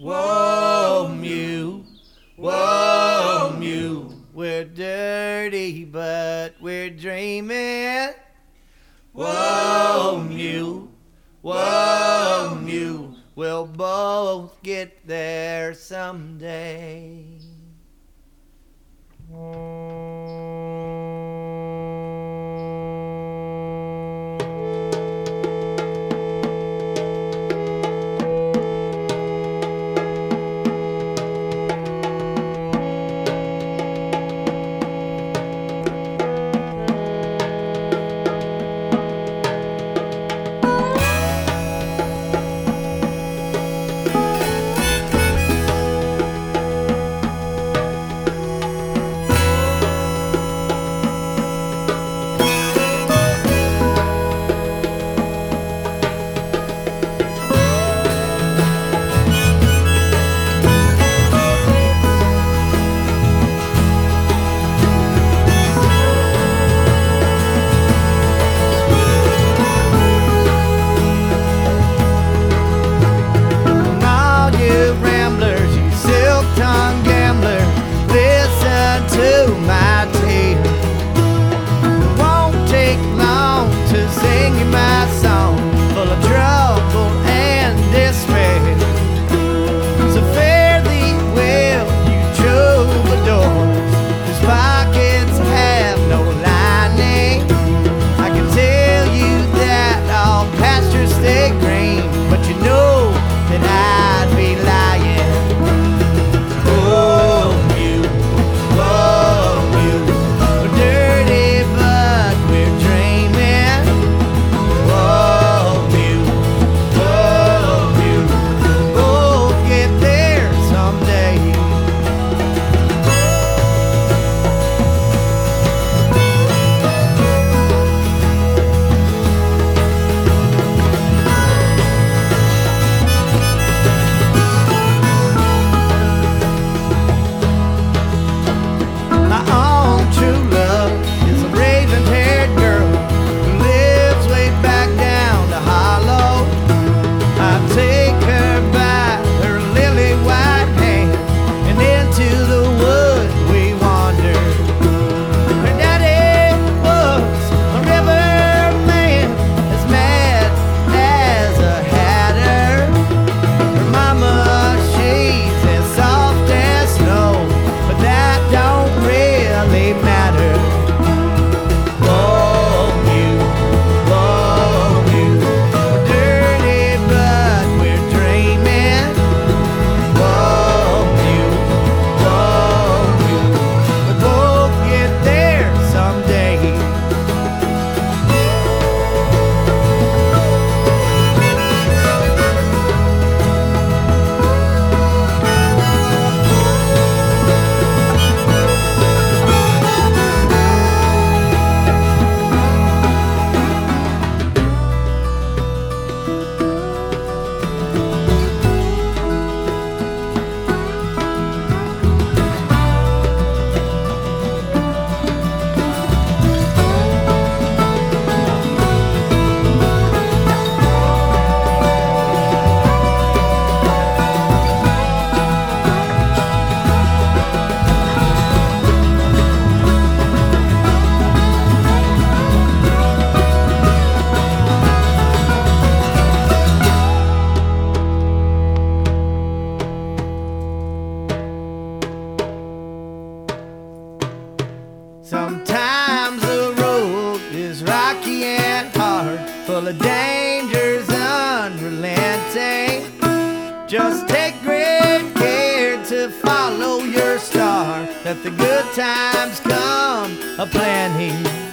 Whoa, Mew. Whoa, Mew. We're dirty, but we're dreaming. Whoa, Mew. Whoa, Mew. We'll both get there someday. song. full of dangers unrelenting. Just take great care to follow your star. Let the good times come a planning.